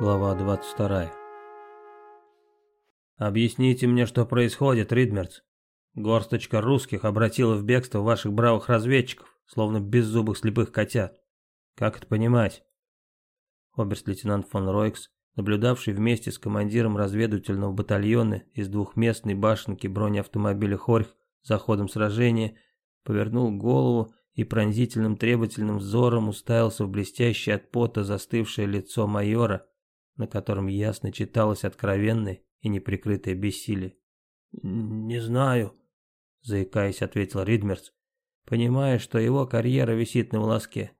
Глава 22. «Объясните мне, что происходит, Ридмерц. Горсточка русских обратила в бегство ваших бравых разведчиков, словно беззубых слепых котят. Как это понимать?» Оберст-лейтенант фон Ройкс, наблюдавший вместе с командиром разведывательного батальона из двухместной башенки бронеавтомобиля «Хорьх» за ходом сражения, повернул голову и пронзительным требовательным взором уставился в блестящее от пота застывшее лицо майора, на котором ясно читалось откровенное и неприкрытое бессилие. «Не знаю», — заикаясь, ответил Ридмерс, понимая, что его карьера висит на волоске.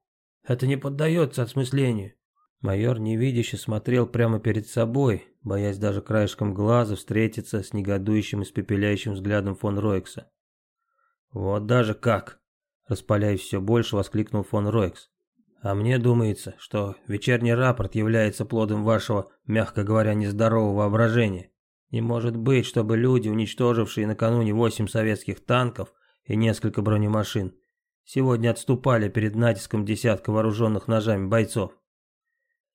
«Это не поддается осмыслению». Майор невидяще смотрел прямо перед собой, боясь даже краешком глаза встретиться с негодующим испепеляющим взглядом фон Ройкса. «Вот даже как!» — распаляясь все больше, воскликнул фон Ройкс. А мне думается, что вечерний рапорт является плодом вашего, мягко говоря, нездорового воображения. Не может быть, чтобы люди, уничтожившие накануне восемь советских танков и несколько бронемашин, сегодня отступали перед натиском десятка вооруженных ножами бойцов.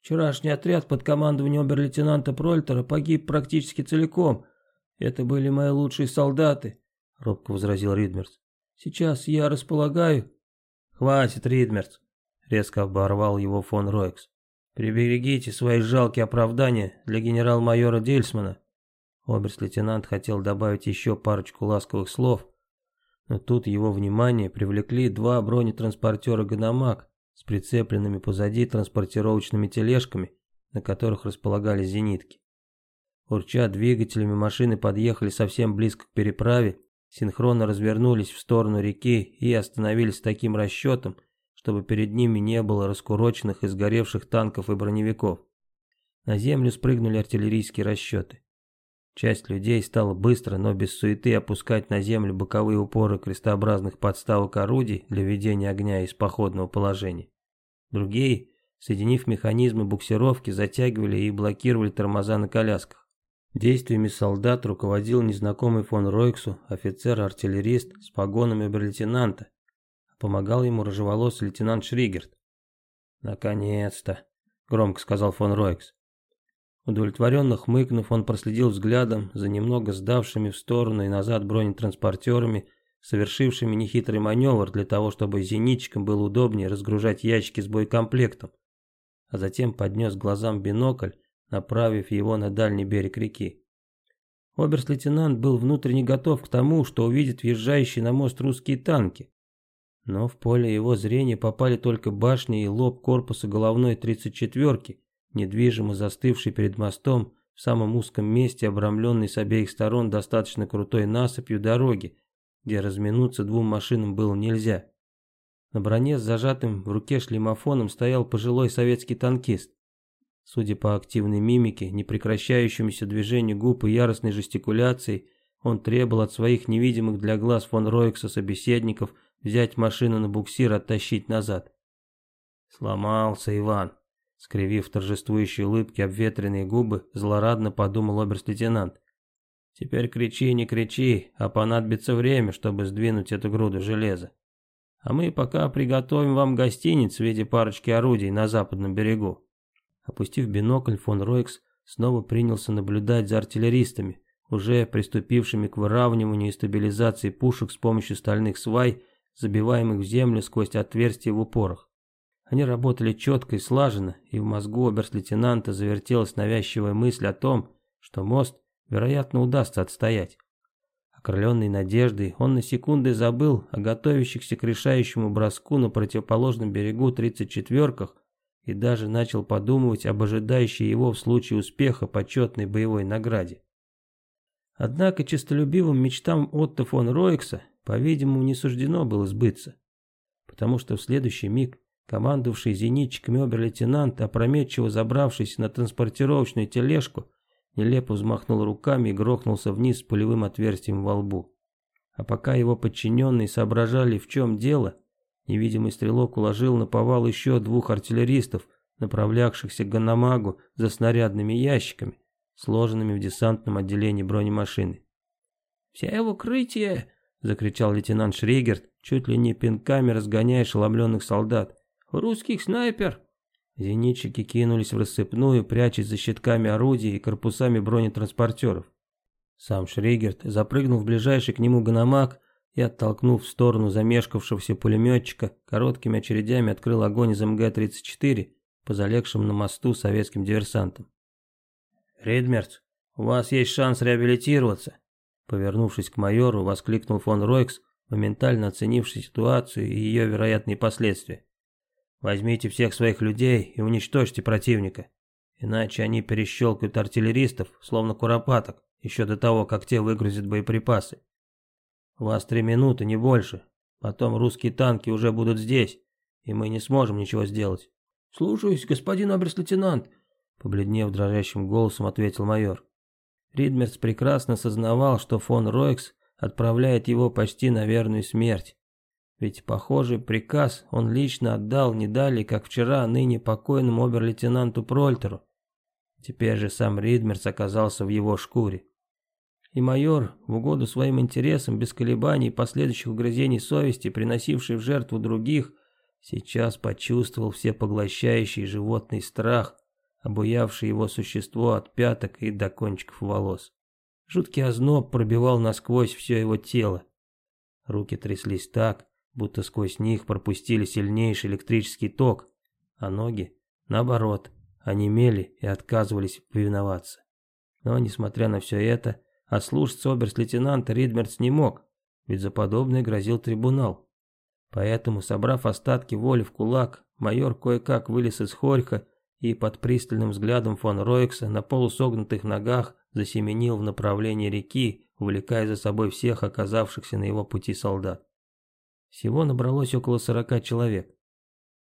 Вчерашний отряд под командованием обер-лейтенанта Прольтера погиб практически целиком. Это были мои лучшие солдаты, робко возразил Ридмерс. Сейчас я располагаю... Хватит, Ридмерс, Резко оборвал его фон Ройкс. «Приберегите свои жалкие оправдания для генерал-майора Дельсмана». Оберст-лейтенант хотел добавить еще парочку ласковых слов, но тут его внимание привлекли два бронетранспортера «Ганамак» с прицепленными позади транспортировочными тележками, на которых располагались зенитки. Урча двигателями машины подъехали совсем близко к переправе, синхронно развернулись в сторону реки и остановились с таким расчетом, чтобы перед ними не было раскуроченных и сгоревших танков и броневиков. На землю спрыгнули артиллерийские расчеты. Часть людей стала быстро, но без суеты опускать на землю боковые упоры крестообразных подставок орудий для ведения огня из походного положения. Другие, соединив механизмы буксировки, затягивали и блокировали тормоза на колясках. Действиями солдат руководил незнакомый фон Ройксу офицер-артиллерист с погонами обер-лейтенанта, Помогал ему рыжеволосый лейтенант Шригерт. «Наконец-то», — громко сказал фон Ройкс. Удовлетворенно хмыкнув, он проследил взглядом за немного сдавшими в сторону и назад бронетранспортерами, совершившими нехитрый маневр для того, чтобы зенитчикам было удобнее разгружать ящики с боекомплектом, а затем поднес глазам бинокль, направив его на дальний берег реки. Оберст-лейтенант был внутренне готов к тому, что увидит въезжающие на мост русские танки. Но в поле его зрения попали только башни и лоб корпуса головной 34-ки, недвижимо застывший перед мостом в самом узком месте, обрамленный с обеих сторон достаточно крутой насыпью дороги, где разминуться двум машинам было нельзя. На броне с зажатым в руке шлемофоном стоял пожилой советский танкист. Судя по активной мимике, непрекращающемуся движению губ и яростной жестикуляции, он требовал от своих невидимых для глаз фон Ройкса собеседников – взять машину на буксир, оттащить назад. Сломался Иван. Скривив торжествующие улыбки обветренные губы, злорадно подумал оберст-лейтенант. Теперь кричи, не кричи, а понадобится время, чтобы сдвинуть эту груду железа. А мы пока приготовим вам гостиниц в виде парочки орудий на западном берегу. Опустив бинокль, фон Ройкс снова принялся наблюдать за артиллеристами, уже приступившими к выравниванию и стабилизации пушек с помощью стальных свай забиваемых в землю сквозь отверстия в упорах. Они работали четко и слаженно, и в мозгу оберст-лейтенанта завертелась навязчивая мысль о том, что мост, вероятно, удастся отстоять. Окрыленный надеждой, он на секунды забыл о готовящихся к решающему броску на противоположном берегу 34-ках и даже начал подумывать об ожидающей его в случае успеха почетной боевой награде. Однако честолюбивым мечтам Отто фон Ройкса по-видимому, не суждено было сбыться, потому что в следующий миг командовавший зенитчиками обер-лейтенант, опрометчиво забравшийся на транспортировочную тележку, нелепо взмахнул руками и грохнулся вниз с пулевым отверстием во лбу. А пока его подчиненные соображали, в чем дело, невидимый стрелок уложил на повал еще двух артиллеристов, направлявшихся к Ганамагу за снарядными ящиками, сложенными в десантном отделении бронемашины. «Все в укрытие!» — закричал лейтенант Шригерт, чуть ли не пинками разгоняя ошеломленных солдат. «Русских снайпер!» Зенитчики кинулись в рассыпную, прячась за щитками орудий и корпусами бронетранспортеров. Сам Шригерт запрыгнул в ближайший к нему гономак и, оттолкнув в сторону замешкавшегося пулеметчика, короткими очередями открыл огонь из МГ-34 по залегшим на мосту советским диверсантам. «Ридмерц, у вас есть шанс реабилитироваться», повернувшись к майору, воскликнул фон Ройкс, моментально оценивший ситуацию и ее вероятные последствия. Возьмите всех своих людей и уничтожьте противника, иначе они перещелкают артиллеристов, словно куропаток, еще до того, как те выгрузят боеприпасы. У вас три минуты, не больше. Потом русские танки уже будут здесь, и мы не сможем ничего сделать. Слушаюсь, господин оберст-лейтенант, побледнев дрожащим голосом ответил майор. Ридмерц прекрасно сознавал, что фон Ройкс отправляет его почти на верную смерть. Ведь похожий приказ он лично отдал не далее, как вчера ныне покойному обер-лейтенанту Прольтеру. Теперь же сам Ридмерс оказался в его шкуре. И майор, в угоду своим интересам, без колебаний и последующих угрызений совести, приносивший в жертву других, сейчас почувствовал всепоглощающий животный страх, обуявший его существо от пяток и до кончиков волос. Жуткий озноб пробивал насквозь все его тело. Руки тряслись так, будто сквозь них пропустили сильнейший электрический ток, а ноги, наоборот, онемели и отказывались повиноваться. Но, несмотря на все это, отслушаться оберст-лейтенанта Ридмерц не мог, ведь за подобное грозил трибунал. Поэтому, собрав остатки воли в кулак, майор кое-как вылез из хорька и под пристальным взглядом фон Ройкса на полусогнутых ногах засеменил в направлении реки, увлекая за собой всех оказавшихся на его пути солдат. Всего набралось около сорока человек.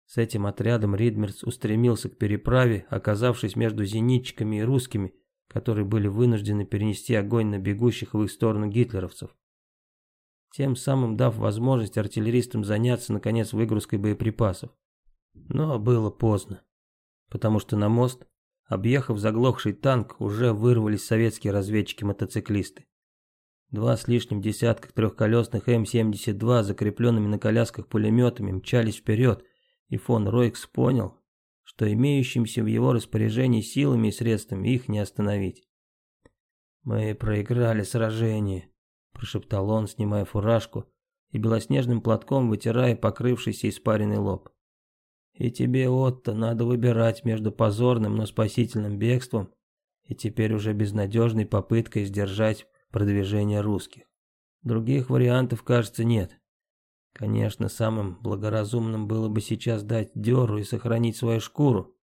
С этим отрядом Ридмерц устремился к переправе, оказавшись между зенитчиками и русскими, которые были вынуждены перенести огонь на бегущих в их сторону гитлеровцев. Тем самым дав возможность артиллеристам заняться, наконец, выгрузкой боеприпасов. Но было поздно, потому что на мост, объехав заглохший танк, уже вырвались советские разведчики-мотоциклисты. Два с лишним десятка трехколесных М-72, закрепленными на колясках пулеметами, мчались вперед, и фон Ройкс понял, что имеющимся в его распоряжении силами и средствами их не остановить. «Мы проиграли сражение», – прошептал он, снимая фуражку и белоснежным платком вытирая покрывшийся испаренный лоб. «И тебе, Отто, надо выбирать между позорным, но спасительным бегством и теперь уже безнадежной попыткой сдержать продвижения русских. Других вариантов, кажется, нет. Конечно, самым благоразумным было бы сейчас дать дёру и сохранить свою шкуру.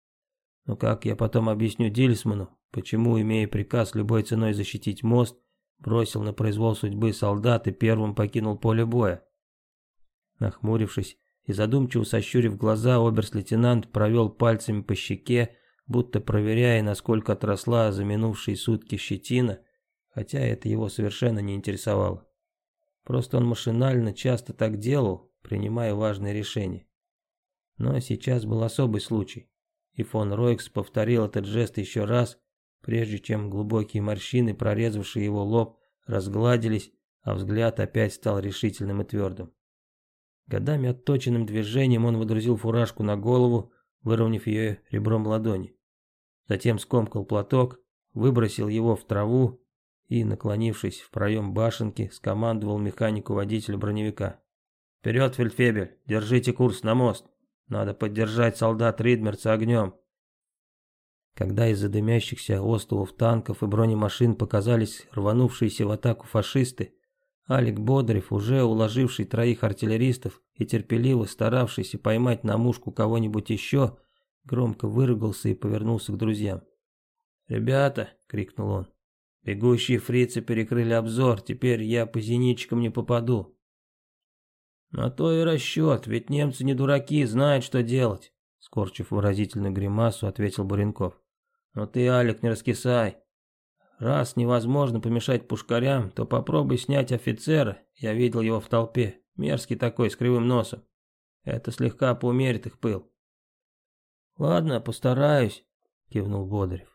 Но как я потом объясню Дильсману, почему, имея приказ любой ценой защитить мост, бросил на произвол судьбы солдат и первым покинул поле боя? Нахмурившись и задумчиво сощурив глаза, оберст-лейтенант провел пальцами по щеке, будто проверяя, насколько отросла за минувшие сутки щетина, хотя это его совершенно не интересовало. Просто он машинально часто так делал, принимая важные решения. Но сейчас был особый случай, и фон Ройкс повторил этот жест еще раз, прежде чем глубокие морщины, прорезавшие его лоб, разгладились, а взгляд опять стал решительным и твердым. Годами отточенным движением он выдрузил фуражку на голову, выровняв ее ребром ладони. Затем скомкал платок, выбросил его в траву и, наклонившись в проем башенки, скомандовал механику-водителю броневика. «Вперед, Фельдфебель, держите курс на мост. Надо поддержать солдат Ридмерца огнем». Когда из-за дымящихся островов танков и бронемашин показались рванувшиеся в атаку фашисты, Алик Бодрев, уже уложивший троих артиллеристов и терпеливо старавшийся поймать на мушку кого-нибудь еще, громко выругался и повернулся к друзьям. «Ребята!» — крикнул он. Бегущие фрицы перекрыли обзор, теперь я по зенитчикам не попаду. На то и расчет, ведь немцы не дураки, знают, что делать. Скорчив выразительную гримасу, ответил Буренков. Но ты, Алик, не раскисай. Раз невозможно помешать пушкарям, то попробуй снять офицера. Я видел его в толпе. Мерзкий такой, с кривым носом. Это слегка поумерит их пыл. Ладно, постараюсь, кивнул Бодарев.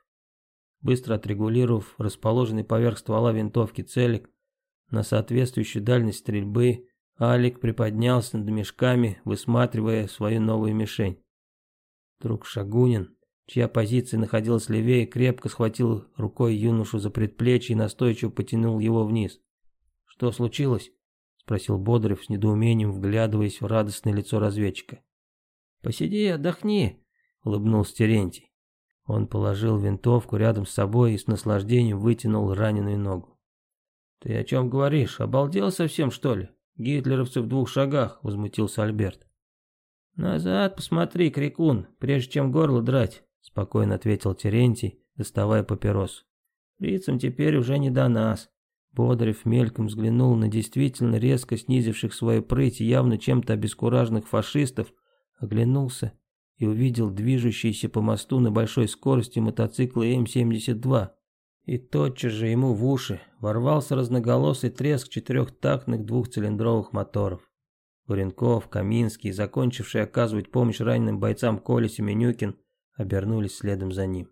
Быстро отрегулировав расположенный поверх ствола винтовки целик на соответствующую дальность стрельбы, Алик приподнялся над мешками, высматривая свою новую мишень. Вдруг Шагунин, чья позиция находилась левее, крепко схватил рукой юношу за предплечье и настойчиво потянул его вниз. «Что случилось?» — спросил Бодрев с недоумением, вглядываясь в радостное лицо разведчика. «Посиди, отдохни», — улыбнулся Терентий. Он положил винтовку рядом с собой и с наслаждением вытянул раненую ногу. «Ты о чем говоришь? Обалдел совсем, что ли? Гитлеровцы в двух шагах», — возмутился Альберт. «Назад посмотри, крикун, прежде чем горло драть», — спокойно ответил Терентий, доставая папирос. «Фрицам теперь уже не до нас». Бодрев мельком взглянул на действительно резко снизивших свою прыть явно чем-то обескураженных фашистов, оглянулся и увидел движущиеся по мосту на большой скорости мотоциклы М-72. И тотчас же ему в уши ворвался разноголосый треск четырехтактных двухцилиндровых моторов. Буренков, Каминский, закончивший оказывать помощь раненым бойцам Коля Семенюкин, обернулись следом за ним.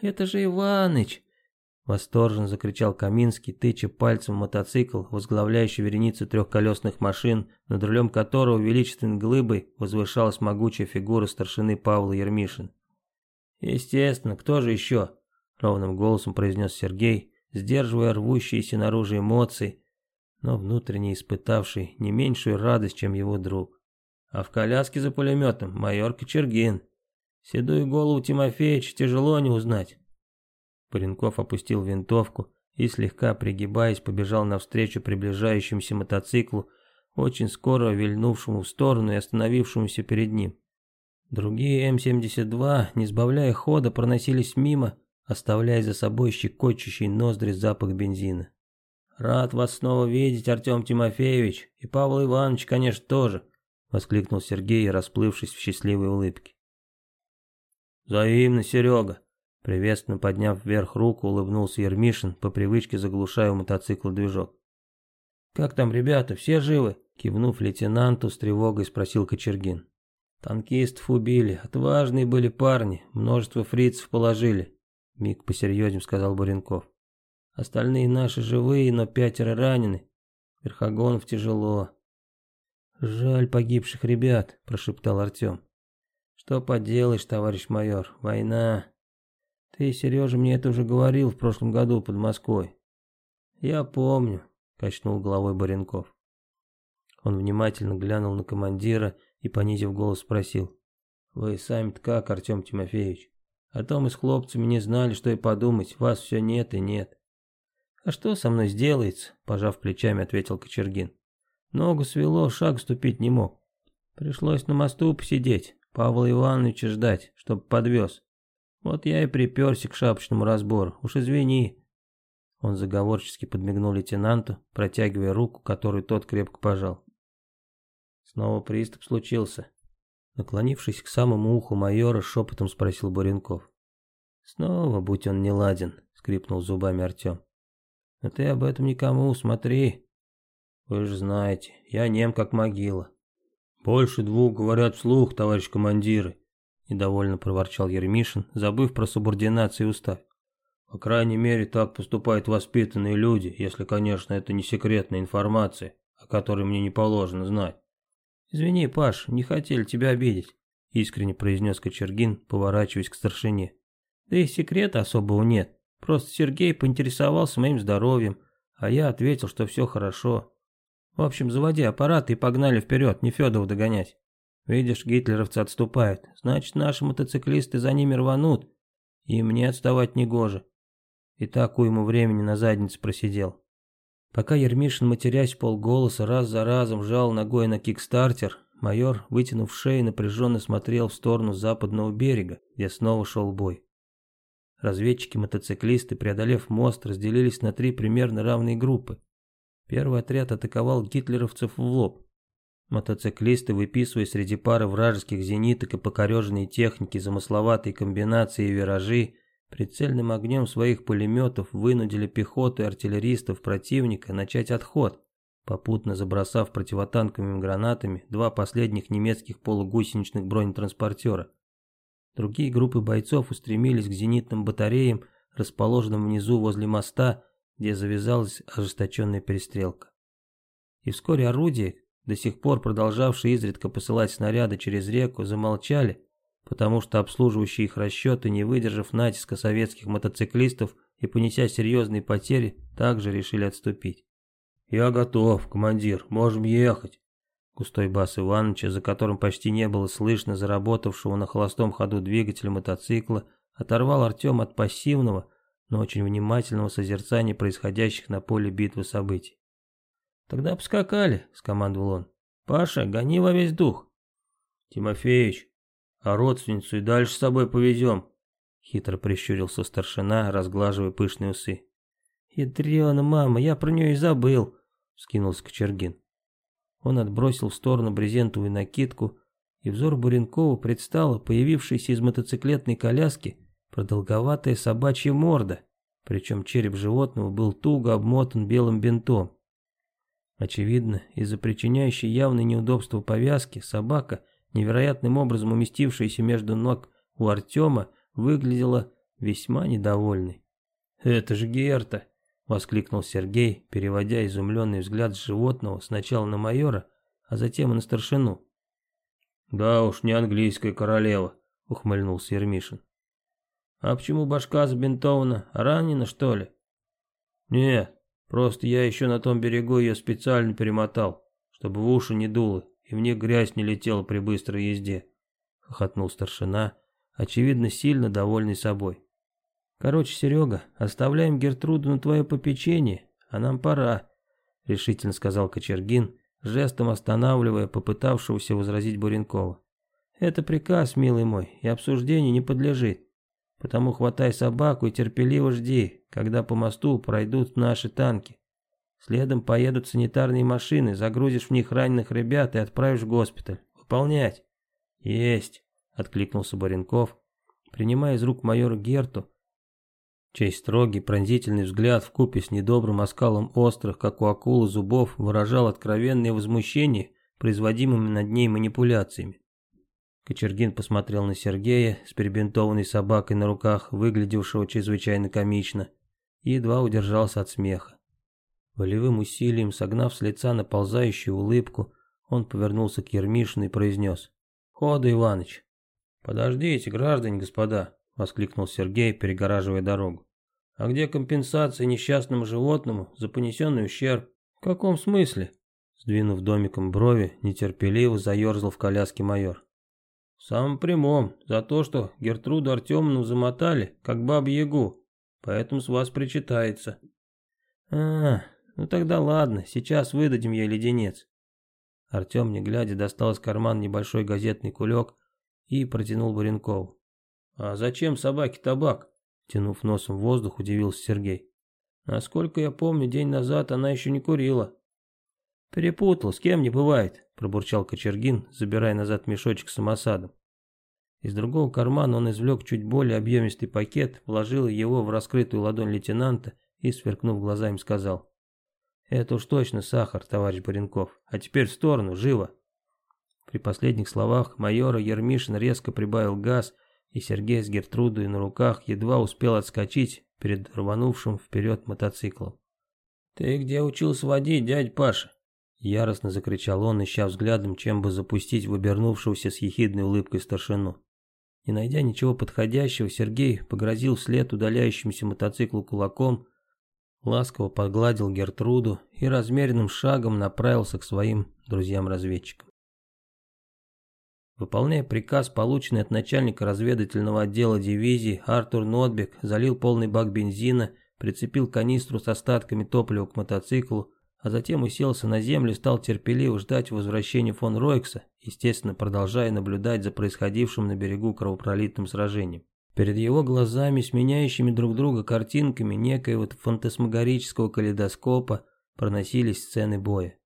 «Это же Иваныч!» Восторженно закричал Каминский, тыча пальцем в мотоцикл, возглавляющий вереницу трехколесных машин, над рулем которого величественной глыбой возвышалась могучая фигура старшины Павла Ермишин. «Естественно, кто же еще?» — ровным голосом произнес Сергей, сдерживая рвущиеся наружу эмоции, но внутренне испытавший не меньшую радость, чем его друг. А в коляске за пулеметом майор Кочергин. Седую голову Тимофеевич тяжело не узнать. Паренков опустил винтовку и, слегка пригибаясь, побежал навстречу приближающемуся мотоциклу, очень скоро вильнувшему в сторону и остановившемуся перед ним. Другие М-72, не сбавляя хода, проносились мимо, оставляя за собой щекочущий ноздри запах бензина. «Рад вас снова видеть, Артем Тимофеевич, и Павел Иванович, конечно, тоже», — воскликнул Сергей, расплывшись в счастливой улыбке. «Взаимно, Серега», Приветственно подняв вверх руку, улыбнулся Ермишин, по привычке заглушая у мотоцикла движок. «Как там, ребята, все живы?» Кивнув лейтенанту, с тревогой спросил Кочергин. «Танкистов убили, отважные были парни, множество фрицев положили», миг посерьезнее сказал Буренков. «Остальные наши живые, но пятеро ранены. Верхогонов тяжело». «Жаль погибших ребят», прошептал Артем. «Что поделаешь, товарищ майор, война...» Ты, Сережа, мне это уже говорил в прошлом году под Москвой. Я помню, качнул головой Баренков. Он внимательно глянул на командира и, понизив голос, спросил. Вы сами-то как, Артем Тимофеевич? О том и с хлопцами не знали, что и подумать, вас все нет и нет. А что со мной сделается, пожав плечами, ответил Кочергин. Ногу свело, шаг ступить не мог. Пришлось на мосту посидеть, Павла Ивановича ждать, чтоб подвез. Вот я и приперся к шапочному разбору, уж извини. Он заговорчески подмигнул лейтенанту, протягивая руку, которую тот крепко пожал. Снова приступ случился. Наклонившись к самому уху майора, шепотом спросил Буренков. «Снова, будь он не ладен», — скрипнул зубами Артем. «Но ты об этом никому, смотри. Вы же знаете, я нем как могила». «Больше двух говорят вслух, товарищ командиры», Недовольно проворчал Ермишин, забыв про субординацию и устав. По крайней мере, так поступают воспитанные люди, если, конечно, это не секретная информация, о которой мне не положено знать. «Извини, Паш, не хотели тебя обидеть», — искренне произнес Кочергин, поворачиваясь к старшине. «Да и секрета особого нет. Просто Сергей поинтересовался моим здоровьем, а я ответил, что все хорошо. В общем, заводи аппарат и погнали вперед, не Федоров догонять». Видишь, гитлеровцы отступают, значит наши мотоциклисты за ними рванут, и мне отставать не гоже. И так уйму времени на заднице просидел. Пока Ермишин, матерясь полголоса, раз за разом жал ногой на кикстартер, майор, вытянув шею, напряженно смотрел в сторону западного берега, где снова шел бой. Разведчики-мотоциклисты, преодолев мост, разделились на три примерно равные группы. Первый отряд атаковал гитлеровцев в лоб, Мотоциклисты, выписывая среди пары вражеских зениток и покореженной техники замысловатые комбинации и виражи, прицельным огнем своих пулеметов вынудили пехоту и артиллеристов противника начать отход, попутно забросав противотанковыми гранатами два последних немецких полугусеничных бронетранспортера. Другие группы бойцов устремились к зенитным батареям, расположенным внизу возле моста, где завязалась ожесточенная перестрелка. И вскоре орудия, до сих пор продолжавшие изредка посылать снаряды через реку, замолчали, потому что обслуживающие их расчеты, не выдержав натиска советских мотоциклистов и понеся серьезные потери, также решили отступить. «Я готов, командир, можем ехать». Густой бас Ивановича, за которым почти не было слышно заработавшего на холостом ходу двигателя мотоцикла, оторвал Артем от пассивного, но очень внимательного созерцания происходящих на поле битвы событий. «Тогда поскакали», — скомандовал он. «Паша, гони во весь дух». «Тимофеич, а родственницу и дальше с собой повезем», — хитро прищурился старшина, разглаживая пышные усы. «Ядрёна, мама, я про нее и забыл», — скинулся Кочергин. Он отбросил в сторону брезентовую накидку, и взор Буренкова предстала появившаяся из мотоциклетной коляски продолговатая собачья морда, причем череп животного был туго обмотан белым бинтом. Очевидно, из-за причиняющей явное неудобство повязки, собака, невероятным образом уместившаяся между ног у Артема, выглядела весьма недовольной. «Это же Герта!» — воскликнул Сергей, переводя изумленный взгляд с животного сначала на майора, а затем и на старшину. «Да уж, не английская королева», — ухмыльнулся Ермишин. «А почему башка забинтована? Ранена, что ли?» «Нет, просто я еще на том берегу ее специально перемотал, чтобы в уши не дуло и них грязь не летела при быстрой езде», — хохотнул старшина, очевидно, сильно довольный собой. Короче, Серега, оставляем Гертруду на твое попечение, а нам пора, решительно сказал Кочергин, жестом останавливая попытавшегося возразить Буренкова. Это приказ, милый мой, и обсуждению не подлежит. Потому хватай собаку и терпеливо жди, когда по мосту пройдут наши танки. Следом поедут санитарные машины, загрузишь в них раненых ребят и отправишь в госпиталь. Выполнять. Есть, откликнулся Баренков, принимая из рук майора Герту чей строгий пронзительный взгляд в купе с недобрым оскалом острых, как у акулы, зубов выражал откровенное возмущение производимыми над ней манипуляциями. Кочергин посмотрел на Сергея с перебинтованной собакой на руках, выглядевшего чрезвычайно комично, и едва удержался от смеха. Волевым усилием, согнав с лица наползающую улыбку, он повернулся к Ермишину и произнес. «Хода, Иваныч!» «Подождите, граждане господа!» — воскликнул Сергей, перегораживая дорогу. «А где компенсация несчастному животному за понесенный ущерб?» «В каком смысле?» Сдвинув домиком брови, нетерпеливо заерзал в коляске майор. «В самом прямом, за то, что Гертруду Артемовну замотали, как бабу-ягу, поэтому с вас причитается». «А, ну тогда ладно, сейчас выдадим ей леденец». Артем, не глядя, достал из кармана небольшой газетный кулек и протянул Баренкову. «А зачем собаке табак?» Тянув носом воздух, удивился Сергей. «Насколько я помню, день назад она еще не курила». «Перепутал, с кем не бывает», – пробурчал Кочергин, забирая назад мешочек с самосадом. Из другого кармана он извлек чуть более объемистый пакет, вложил его в раскрытую ладонь лейтенанта и, сверкнув глазами, сказал. «Это уж точно сахар, товарищ Баренков. А теперь в сторону, живо!» При последних словах майора Ермишин резко прибавил газ и Сергей с Гертрудой на руках едва успел отскочить перед рванувшим вперед мотоциклом. «Ты где учился водить, дядь Паша?» Яростно закричал он, ища взглядом, чем бы запустить в обернувшегося с ехидной улыбкой старшину. Не найдя ничего подходящего, Сергей погрозил вслед удаляющемуся мотоциклу кулаком, ласково погладил Гертруду и размеренным шагом направился к своим друзьям-разведчикам. Выполняя приказ, полученный от начальника разведывательного отдела дивизии, Артур Нотбек залил полный бак бензина, прицепил канистру с остатками топлива к мотоциклу, а затем уселся на землю и стал терпеливо ждать возвращения фон Ройкса, естественно, продолжая наблюдать за происходившим на берегу кровопролитным сражением. Перед его глазами, сменяющими друг друга картинками некоего фантасмагорического калейдоскопа, проносились сцены боя.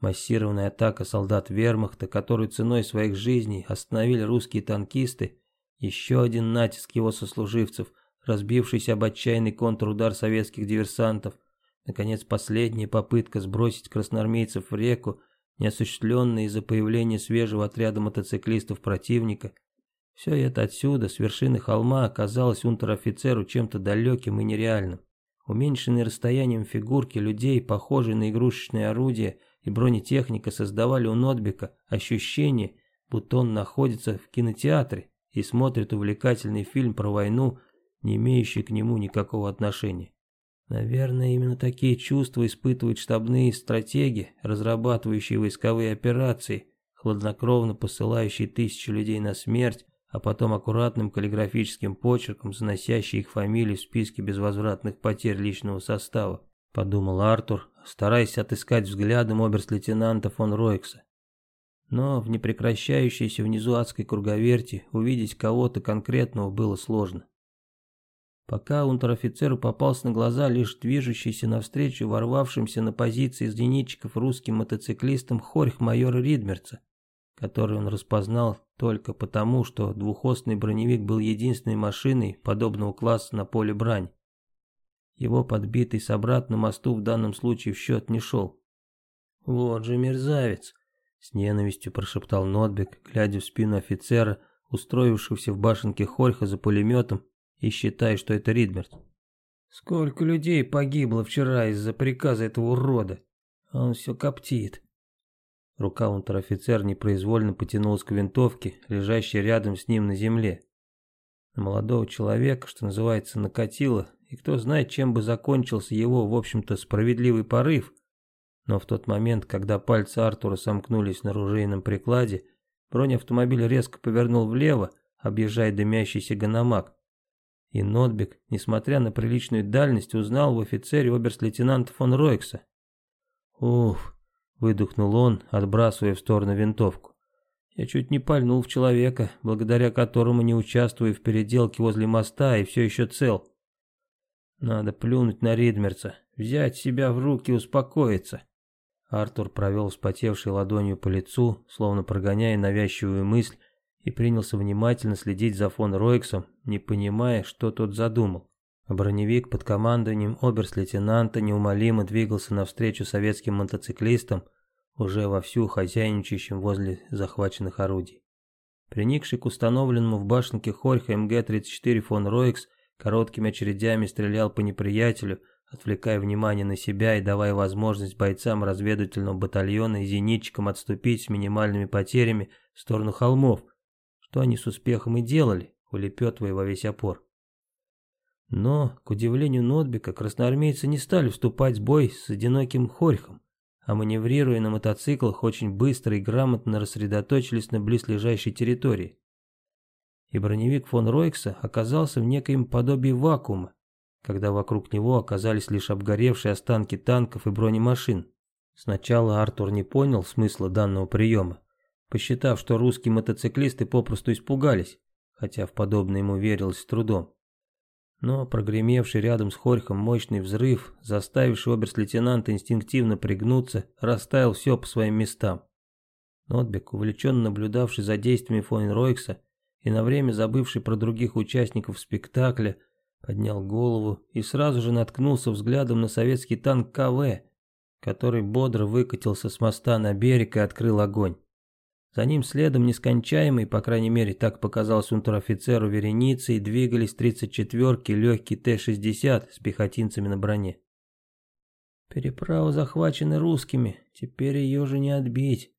Массированная атака солдат вермахта, которую ценой своих жизней остановили русские танкисты, еще один натиск его сослуживцев, разбившийся об отчаянный контрудар советских диверсантов, наконец последняя попытка сбросить красноармейцев в реку, неосуществленная из-за появления свежего отряда мотоциклистов противника. Все это отсюда, с вершины холма, оказалось унтер-офицеру чем-то далеким и нереальным. Уменьшенные расстоянием фигурки людей, похожие на игрушечные орудия, и бронетехника создавали у Нотбека ощущение, будто он находится в кинотеатре и смотрит увлекательный фильм про войну, не имеющий к нему никакого отношения. Наверное, именно такие чувства испытывают штабные стратеги, разрабатывающие войсковые операции, хладнокровно посылающие тысячи людей на смерть, а потом аккуратным каллиграфическим почерком заносящие их фамилии в списке безвозвратных потерь личного состава, подумал Артур, стараясь отыскать взглядом оберст-лейтенанта фон Ройкса. Но в непрекращающейся внизу адской круговерти увидеть кого-то конкретного было сложно. Пока унтер-офицеру попался на глаза лишь движущийся навстречу ворвавшимся на позиции зенитчиков русским мотоциклистам хорьх майора Ридмерца, который он распознал только потому, что двухосный броневик был единственной машиной подобного класса на поле брань. Его подбитый собрат на мосту в данном случае в счет не шел. «Вот же мерзавец!» — с ненавистью прошептал Нотбек, глядя в спину офицера, устроившегося в башенке Хорьха за пулеметом и считай, что это Ридмерт. Сколько людей погибло вчера из-за приказа этого урода. Он все коптит. Рука унтер-офицера непроизвольно потянулась к винтовке, лежащей рядом с ним на земле. На молодого человека, что называется, накатило, и кто знает, чем бы закончился его, в общем-то, справедливый порыв. Но в тот момент, когда пальцы Артура сомкнулись на ружейном прикладе, бронеавтомобиль резко повернул влево, объезжая дымящийся гономак. И Нотбек, несмотря на приличную дальность, узнал в офицере оберст-лейтенанта фон Ройкса. «Уф!» — выдохнул он, отбрасывая в сторону винтовку. «Я чуть не пальнул в человека, благодаря которому не участвую в переделке возле моста и все еще цел. Надо плюнуть на Ридмерца, взять себя в руки и успокоиться». Артур провел вспотевшей ладонью по лицу, словно прогоняя навязчивую мысль, и принялся внимательно следить за фон Ройксом, не понимая, что тот задумал. Броневик под командованием оберст-лейтенанта неумолимо двигался навстречу советским мотоциклистам, уже вовсю хозяйничающим возле захваченных орудий. Приникший к установленному в башенке Хорьха МГ-34 фон Ройкс короткими очередями стрелял по неприятелю, отвлекая внимание на себя и давая возможность бойцам разведывательного батальона и зенитчикам отступить с минимальными потерями в сторону холмов, что они с успехом и делали, улепетывая во весь опор. Но, к удивлению Нотбека, красноармейцы не стали вступать в бой с одиноким хорьхом, а маневрируя на мотоциклах, очень быстро и грамотно рассредоточились на близлежащей территории. И броневик фон Ройкса оказался в некоем подобии вакуума, когда вокруг него оказались лишь обгоревшие останки танков и бронемашин. Сначала Артур не понял смысла данного приема, посчитав, что русские мотоциклисты попросту испугались, хотя в подобное ему верилось с трудом. Но прогремевший рядом с Хорьхом мощный взрыв, заставивший оберст-лейтенанта инстинктивно пригнуться, расставил все по своим местам. Нотбек, увлеченно наблюдавший за действиями фон Ройкса и на время забывший про других участников спектакля, поднял голову и сразу же наткнулся взглядом на советский танк КВ, который бодро выкатился с моста на берег и открыл огонь. За ним следом нескончаемый, по крайней мере так показалось унтер-офицеру вереницей, двигались 34-ки легкий Т-60 с пехотинцами на броне. Переправа захвачена русскими, теперь ее же не отбить.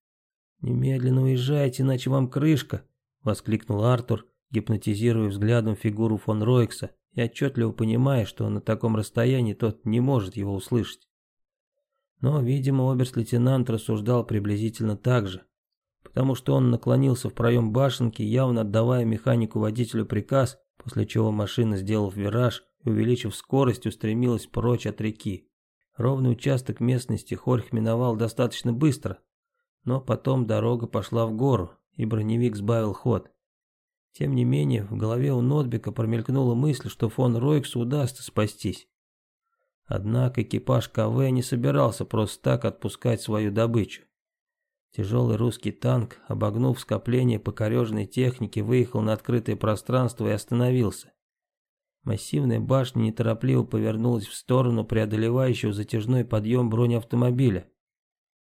Немедленно уезжайте, иначе вам крышка, воскликнул Артур, гипнотизируя взглядом фигуру фон Ройкса и отчетливо понимая, что на таком расстоянии тот не может его услышать. Но, видимо, оберст-лейтенант рассуждал приблизительно так же потому что он наклонился в проем башенки, явно отдавая механику-водителю приказ, после чего машина, сделав вираж и увеличив скорость, устремилась прочь от реки. Ровный участок местности Хорьх миновал достаточно быстро, но потом дорога пошла в гору, и броневик сбавил ход. Тем не менее, в голове у Нотбека промелькнула мысль, что фон Ройксу удастся спастись. Однако экипаж КВ не собирался просто так отпускать свою добычу. Тяжелый русский танк, обогнув скопление покореженной техники, выехал на открытое пространство и остановился. Массивная башня неторопливо повернулась в сторону преодолевающего затяжной подъем бронеавтомобиля.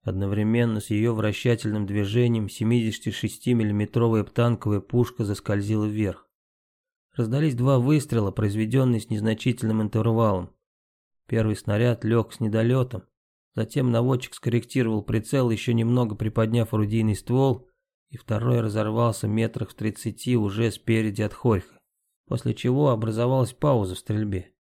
Одновременно с ее вращательным движением 76 миллиметровая танковая пушка заскользила вверх. Раздались два выстрела, произведенные с незначительным интервалом. Первый снаряд лег с недолетом, Затем наводчик скорректировал прицел, еще немного приподняв орудийный ствол, и второй разорвался метрах в тридцати уже спереди от Хорьха, после чего образовалась пауза в стрельбе.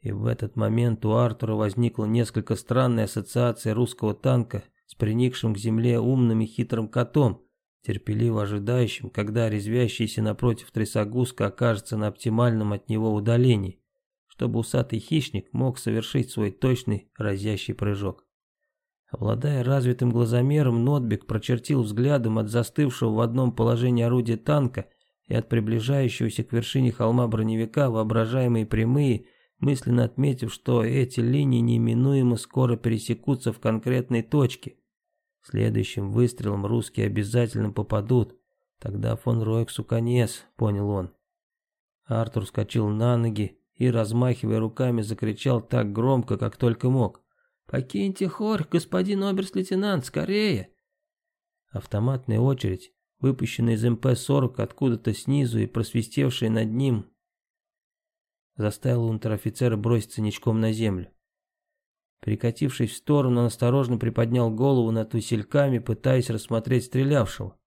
И в этот момент у Артура возникла несколько странная ассоциация русского танка с приникшим к земле умным и хитрым котом, терпеливо ожидающим, когда резвящийся напротив трясогузка окажется на оптимальном от него удалении, чтобы усатый хищник мог совершить свой точный разящий прыжок. Обладая развитым глазомером, Нотбек прочертил взглядом от застывшего в одном положении орудия танка и от приближающегося к вершине холма броневика воображаемые прямые, мысленно отметив, что эти линии неминуемо скоро пересекутся в конкретной точке. Следующим выстрелом русские обязательно попадут, тогда фон Ройксу конец, понял он. Артур скочил на ноги и, размахивая руками, закричал так громко, как только мог. «Покиньте хор, господин оберст-лейтенант, скорее!» Автоматная очередь, выпущенная из МП-40 откуда-то снизу и просвистевшая над ним, заставила унтер-офицера броситься ничком на землю. Перекатившись в сторону, он осторожно приподнял голову над весельками, пытаясь рассмотреть стрелявшего.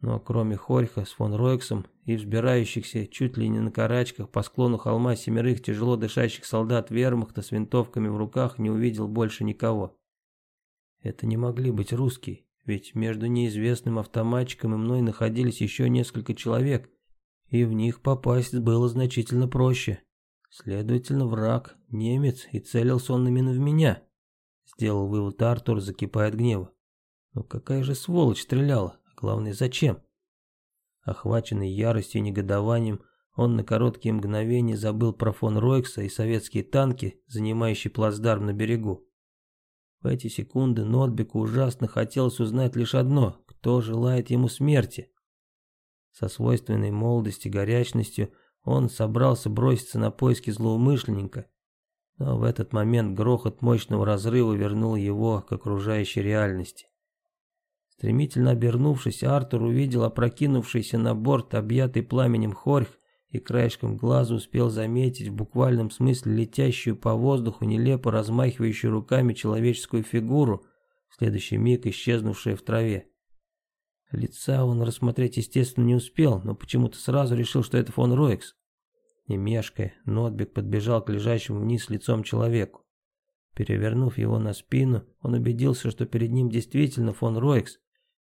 Но кроме Хорьха с фон Ройксом и взбирающихся чуть ли не на карачках по склону холма семерых тяжело дышащих солдат вермахта с винтовками в руках не увидел больше никого. Это не могли быть русские, ведь между неизвестным автоматчиком и мной находились еще несколько человек, и в них попасть было значительно проще. Следовательно, враг, немец, и целился он именно в меня. Сделал вывод Артур, закипая от гнева. Но какая же сволочь стреляла? Главное, зачем? Охваченный яростью и негодованием, он на короткие мгновения забыл про фон Ройкса и советские танки, занимающие плацдарм на берегу. В эти секунды Нотбеку ужасно хотелось узнать лишь одно, кто желает ему смерти. Со свойственной молодости горячностью он собрался броситься на поиски злоумышленника, но в этот момент грохот мощного разрыва вернул его к окружающей реальности. Стремительно обернувшись, Артур увидел опрокинувшийся на борт, объятый пламенем хорьх, и краешком глаза успел заметить в буквальном смысле летящую по воздуху, нелепо размахивающую руками человеческую фигуру, в следующий миг исчезнувшая в траве. Лица он рассмотреть, естественно, не успел, но почему-то сразу решил, что это фон Ройкс. Не мешкая, Нотбек подбежал к лежащему вниз лицом человеку. Перевернув его на спину, он убедился, что перед ним действительно фон Ройкс,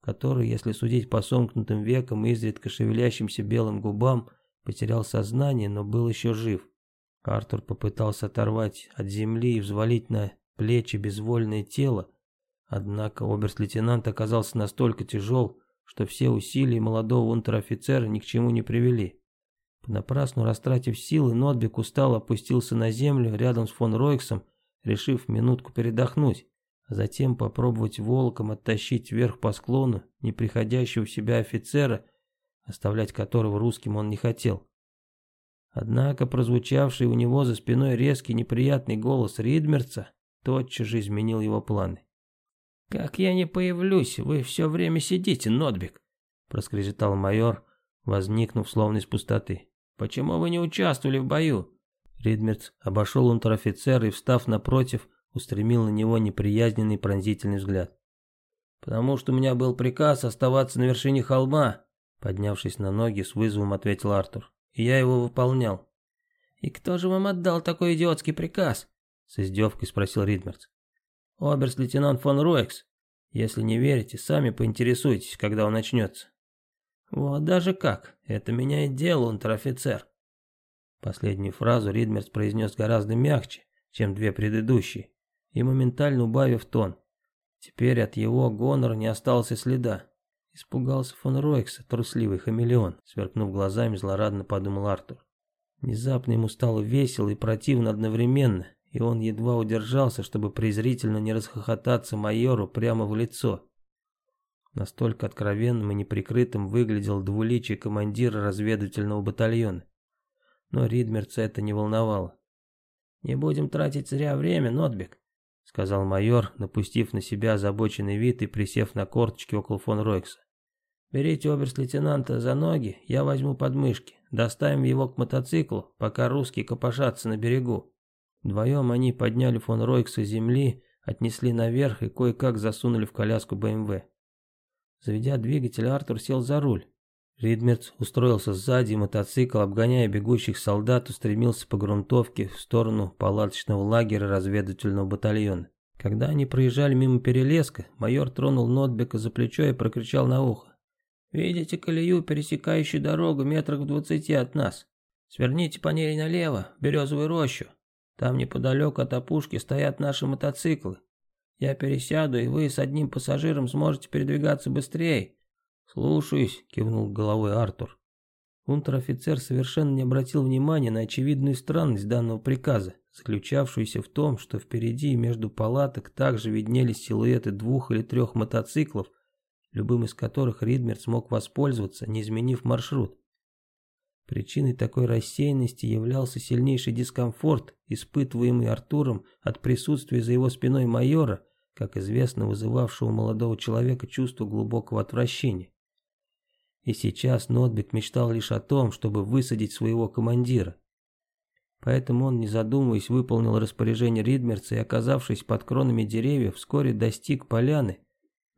который, если судить по сомкнутым векам и изредка шевелящимся белым губам, потерял сознание, но был еще жив. Артур попытался оторвать от земли и взвалить на плечи безвольное тело, однако оберст-лейтенант оказался настолько тяжел, что все усилия молодого унтер-офицера ни к чему не привели. Понапрасну растратив силы, Нотбек устало опустился на землю рядом с фон Ройксом, решив минутку передохнуть затем попробовать волком оттащить вверх по склону неприходящего в себя офицера, оставлять которого русским он не хотел. Однако прозвучавший у него за спиной резкий неприятный голос Ридмерца тотчас же изменил его планы. «Как я не появлюсь, вы все время сидите, Нотбек!» проскрежетал майор, возникнув словно из пустоты. «Почему вы не участвовали в бою?» Ридмерц обошел унтер-офицера и, встав напротив, устремил на него неприязненный пронзительный взгляд. «Потому что у меня был приказ оставаться на вершине холма», поднявшись на ноги, с вызовом ответил Артур. «И я его выполнял». «И кто же вам отдал такой идиотский приказ?» с издевкой спросил Ридмерц. «Оберст-лейтенант фон Руэкс. Если не верите, сами поинтересуйтесь, когда он начнется». «Вот даже как. Это меняет дело, унтер-офицер». Последнюю фразу Ридмерц произнес гораздо мягче, чем две предыдущие и моментально убавив тон. Теперь от его гонора не осталось и следа. Испугался фон Ройкса, трусливый хамелеон, сверкнув глазами, злорадно подумал Артур. Внезапно ему стало весело и противно одновременно, и он едва удержался, чтобы презрительно не расхохотаться майору прямо в лицо. Настолько откровенным и неприкрытым выглядел двуличий командир разведывательного батальона. Но Ридмерца это не волновало. «Не будем тратить зря время, Нотбек сказал майор, напустив на себя озабоченный вид и присев на корточки около фон Ройкса. «Берите оберст-лейтенанта за ноги, я возьму подмышки. Доставим его к мотоциклу, пока русские копошатся на берегу». Вдвоем они подняли фон Ройкса с земли, отнесли наверх и кое-как засунули в коляску БМВ. Заведя двигатель, Артур сел за руль. Ридмерц устроился сзади, и мотоцикл, обгоняя бегущих солдат, устремился по грунтовке в сторону палаточного лагеря разведывательного батальона. Когда они проезжали мимо перелеска, майор тронул Нотбека за плечо и прокричал на ухо. «Видите колею, пересекающую дорогу метрах в двадцати от нас? Сверните по ней налево, в березовую рощу. Там неподалеку от опушки стоят наши мотоциклы. Я пересяду, и вы с одним пассажиром сможете передвигаться быстрее. «Слушаюсь», — кивнул головой Артур. Унтер-офицер совершенно не обратил внимания на очевидную странность данного приказа, заключавшуюся в том, что впереди между палаток также виднелись силуэты двух или трех мотоциклов, любым из которых Ридмер смог воспользоваться, не изменив маршрут. Причиной такой рассеянности являлся сильнейший дискомфорт, испытываемый Артуром от присутствия за его спиной майора, как известно, вызывавшего у молодого человека чувство глубокого отвращения. И сейчас Нотбек мечтал лишь о том, чтобы высадить своего командира. Поэтому он, не задумываясь, выполнил распоряжение Ридмерца и, оказавшись под кронами деревьев, вскоре достиг поляны,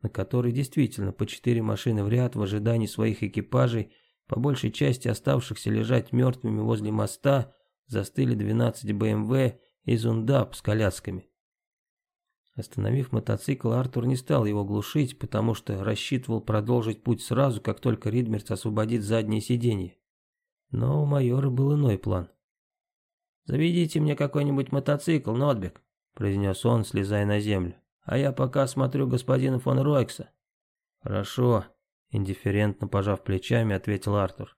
на которой действительно по четыре машины в ряд в ожидании своих экипажей, по большей части оставшихся лежать мертвыми возле моста, застыли 12 БМВ и Зундап с колясками. Остановив мотоцикл, Артур не стал его глушить, потому что рассчитывал продолжить путь сразу, как только Ридмерц освободит заднее сиденье. Но у майора был иной план. «Заведите мне какой-нибудь мотоцикл, Нотбек», — произнес он, слезая на землю. «А я пока смотрю господина фон Ройкса». «Хорошо», — индифферентно пожав плечами, ответил Артур.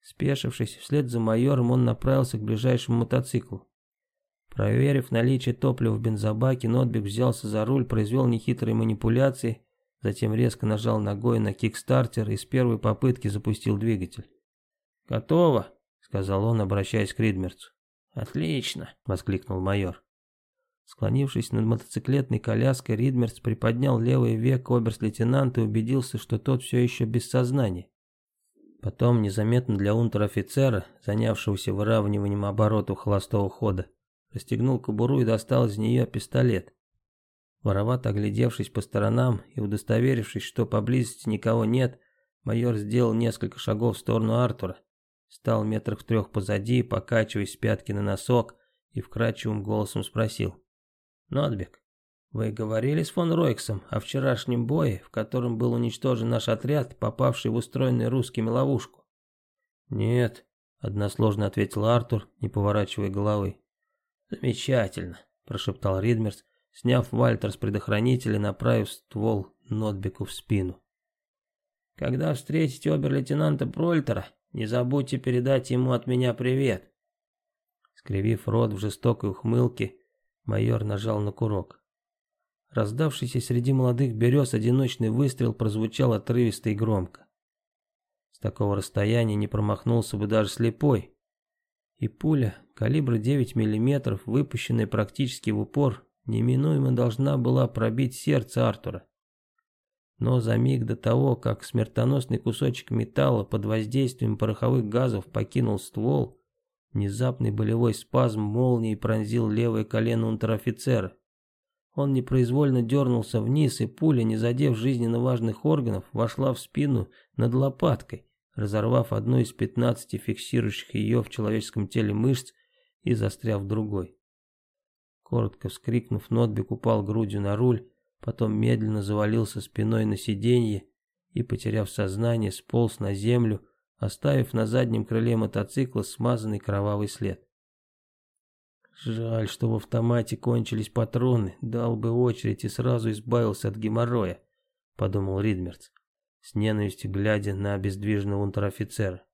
Спешившись, вслед за майором он направился к ближайшему мотоциклу. Проверив наличие топлива в бензобаке, Нотбек взялся за руль, произвел нехитрые манипуляции, затем резко нажал ногой на кикстартер и с первой попытки запустил двигатель. «Готово», — сказал он, обращаясь к Ридмерцу. «Отлично», — воскликнул майор. Склонившись над мотоциклетной коляской, Ридмерц приподнял левое веко оберст-лейтенанта и убедился, что тот все еще без сознания. Потом, незаметно для унтер-офицера, занявшегося выравниванием оборотов холостого хода, расстегнул кобуру и достал из нее пистолет. Воровато оглядевшись по сторонам и удостоверившись, что поблизости никого нет, майор сделал несколько шагов в сторону Артура, стал метрах в трех позади, покачиваясь с пятки на носок, и вкрадчивым голосом спросил. «Нотбек, вы говорили с фон Ройксом о вчерашнем бое, в котором был уничтожен наш отряд, попавший в устроенную русскими ловушку?» «Нет», — односложно ответил Артур, не поворачивая головы. «Замечательно», – прошептал Ридмерс, сняв Вальтер с предохранителя и направив ствол Нотбеку в спину. «Когда встретите обер-лейтенанта Прольтера, не забудьте передать ему от меня привет». Скривив рот в жестокой ухмылке, майор нажал на курок. Раздавшийся среди молодых берез одиночный выстрел прозвучал отрывисто и громко. С такого расстояния не промахнулся бы даже слепой. И пуля, калибра 9 мм, выпущенная практически в упор, неминуемо должна была пробить сердце Артура. Но за миг до того, как смертоносный кусочек металла под воздействием пороховых газов покинул ствол, внезапный болевой спазм молнией пронзил левое колено унтер-офицера. Он непроизвольно дернулся вниз, и пуля, не задев жизненно важных органов, вошла в спину над лопаткой, разорвав одну из пятнадцати фиксирующих ее в человеческом теле мышц и застряв в другой. Коротко вскрикнув, Нотбек упал грудью на руль, потом медленно завалился спиной на сиденье и, потеряв сознание, сполз на землю, оставив на заднем крыле мотоцикла смазанный кровавый след. Жаль, что в автомате кончились патроны, дал бы очередь и сразу избавился от геморроя, подумал Ридмерц, с ненавистью глядя на обездвиженного унтер-офицера.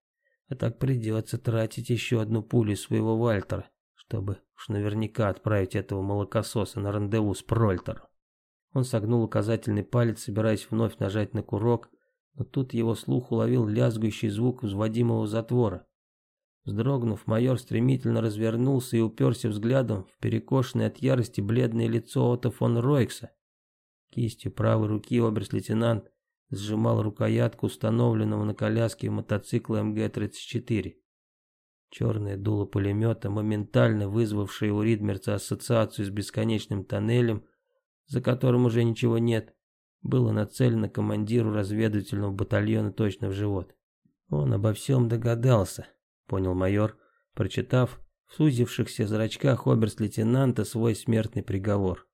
А так придется тратить еще одну пулю своего Вальтера, чтобы уж наверняка отправить этого молокососа на рандеву с Прольтером. Он согнул указательный палец, собираясь вновь нажать на курок, но тут его слух уловил лязгающий звук взводимого затвора. Вздрогнув, майор стремительно развернулся и уперся взглядом в перекошенное от ярости бледное лицо Отто фон Ройкса. Кистью правой руки оберст-лейтенант сжимал рукоятку установленного на коляске мотоцикла МГ-34. Черное дуло пулемета, моментально вызвавшее у Ридмерца ассоциацию с бесконечным тоннелем, за которым уже ничего нет, было нацелено командиру разведывательного батальона точно в живот. Он обо всем догадался, понял майор, прочитав в сузившихся зрачках оберст-лейтенанта свой смертный приговор.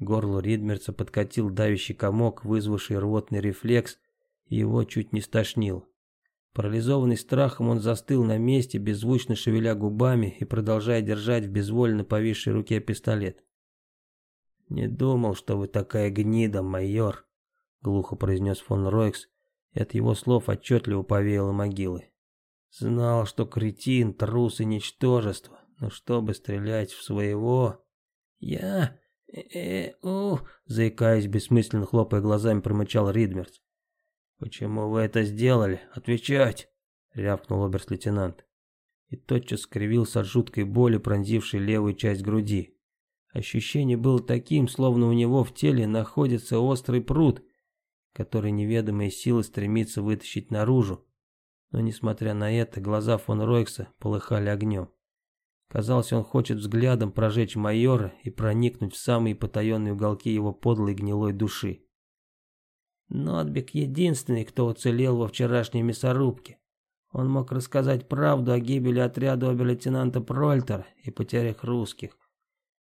Горло Ридмерца подкатил давящий комок, вызвавший рвотный рефлекс, и его чуть не стошнил. Парализованный страхом, он застыл на месте, беззвучно шевеля губами и продолжая держать в безвольно повисшей руке пистолет. «Не думал, что вы такая гнида, майор», — глухо произнес фон Ройкс, и от его слов отчетливо повеяло могилы. «Знал, что кретин, трус и ничтожество, но чтобы стрелять в своего...» «Я... э-э-у...» заикаясь, бессмысленно хлопая глазами, промычал Ридмерц. «Почему вы это сделали? Отвечать!» — рявкнул оберст-лейтенант. И тотчас скривился от жуткой боли, пронзившей левую часть груди. Ощущение было таким, словно у него в теле находится острый пруд, который неведомая сила стремится вытащить наружу. Но несмотря на это, глаза фон Ройкса полыхали огнем. Казалось, он хочет взглядом прожечь майора и проникнуть в самые потаенные уголки его подлой гнилой души. Нотбек единственный, кто уцелел во вчерашней мясорубке. Он мог рассказать правду о гибели отряда обер-лейтенанта Прольтера и потерях русских,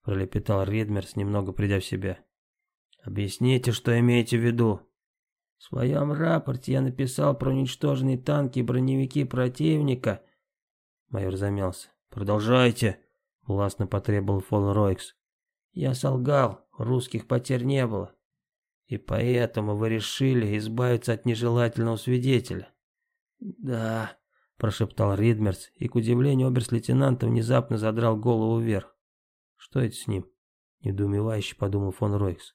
пролепетал Ридмерс, немного придя в себя. Объясните, что имеете в виду? В своем рапорте я написал про уничтоженные танки и броневики противника. Майор замялся. Продолжайте, властно потребовал фон Ройкс. Я солгал, русских потерь не было. И поэтому вы решили избавиться от нежелательного свидетеля. Да, прошептал Ридмерс, и к удивлению оберст-лейтенанта внезапно задрал голову вверх. Что это с ним? Недоумевающе подумал фон Ройкс.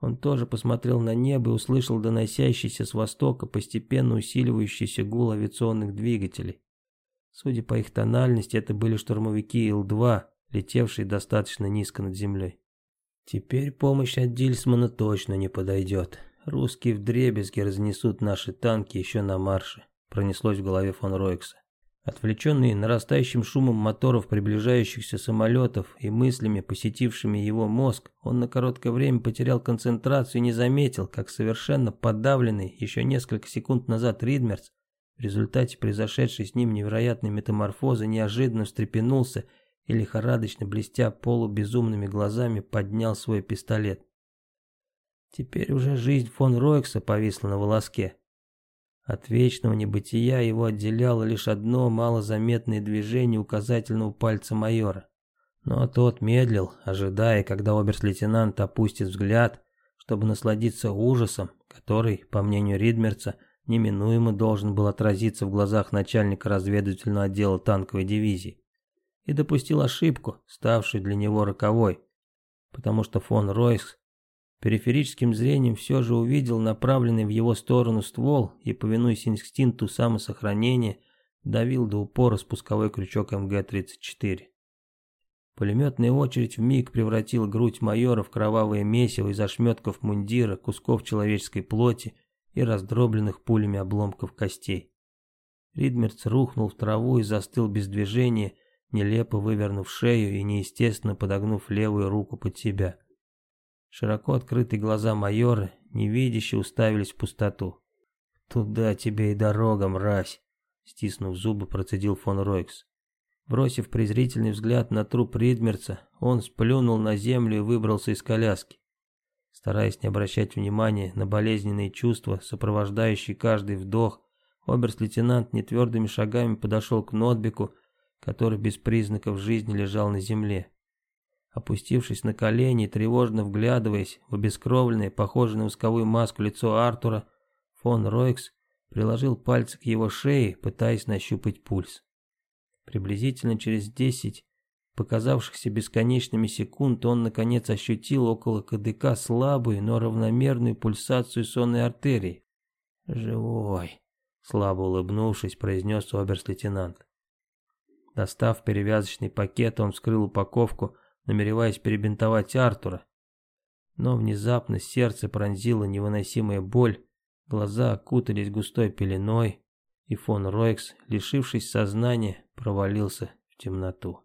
Он тоже посмотрел на небо и услышал доносящийся с востока постепенно усиливающийся гул авиационных двигателей. Судя по их тональности, это были штурмовики Ил-2, летевшие достаточно низко над землей. Теперь помощь от Дильсмана точно не подойдет. Русские вдребезги разнесут наши танки еще на марше, пронеслось в голове фон Ройкса. Отвлеченный нарастающим шумом моторов приближающихся самолетов и мыслями, посетившими его мозг, он на короткое время потерял концентрацию и не заметил, как совершенно подавленный еще несколько секунд назад Ридмерц в результате произошедшей с ним невероятной метаморфозы неожиданно встрепенулся и лихорадочно блестя полубезумными глазами поднял свой пистолет. Теперь уже жизнь фон Ройкса повисла на волоске. От вечного небытия его отделяло лишь одно малозаметное движение указательного пальца майора. Но тот медлил, ожидая, когда оберст-лейтенант опустит взгляд, чтобы насладиться ужасом, который, по мнению Ридмерца, неминуемо должен был отразиться в глазах начальника разведывательного отдела танковой дивизии и допустил ошибку, ставшую для него роковой, потому что фон Ройс периферическим зрением все же увидел направленный в его сторону ствол и, повинуясь инстинкту самосохранения, давил до упора спусковой крючок МГ-34. Пулеметная очередь вмиг превратила грудь майора в кровавое месиво из ошметков мундира, кусков человеческой плоти и раздробленных пулями обломков костей. Ридмерц рухнул в траву и застыл без движения, нелепо вывернув шею и неестественно подогнув левую руку под себя. Широко открытые глаза майора невидяще уставились в пустоту. «Туда тебе и дорога, мразь!» Стиснув зубы, процедил фон Ройкс. Бросив презрительный взгляд на труп Ридмерца, он сплюнул на землю и выбрался из коляски. Стараясь не обращать внимания на болезненные чувства, сопровождающие каждый вдох, оберст-лейтенант нетвердыми шагами подошел к Нотбеку который без признаков жизни лежал на земле. Опустившись на колени тревожно вглядываясь в обескровленное, похожее на восковую маску лицо Артура, фон Ройкс приложил пальцы к его шее, пытаясь нащупать пульс. Приблизительно через десять показавшихся бесконечными секунд он наконец ощутил около КДК слабую, но равномерную пульсацию сонной артерии. «Живой», — слабо улыбнувшись, произнес оберст-лейтенант. Достав перевязочный пакет, он вскрыл упаковку, намереваясь перебинтовать Артура. Но внезапно сердце пронзило невыносимая боль, глаза окутались густой пеленой, и фон Ройкс, лишившись сознания, провалился в темноту.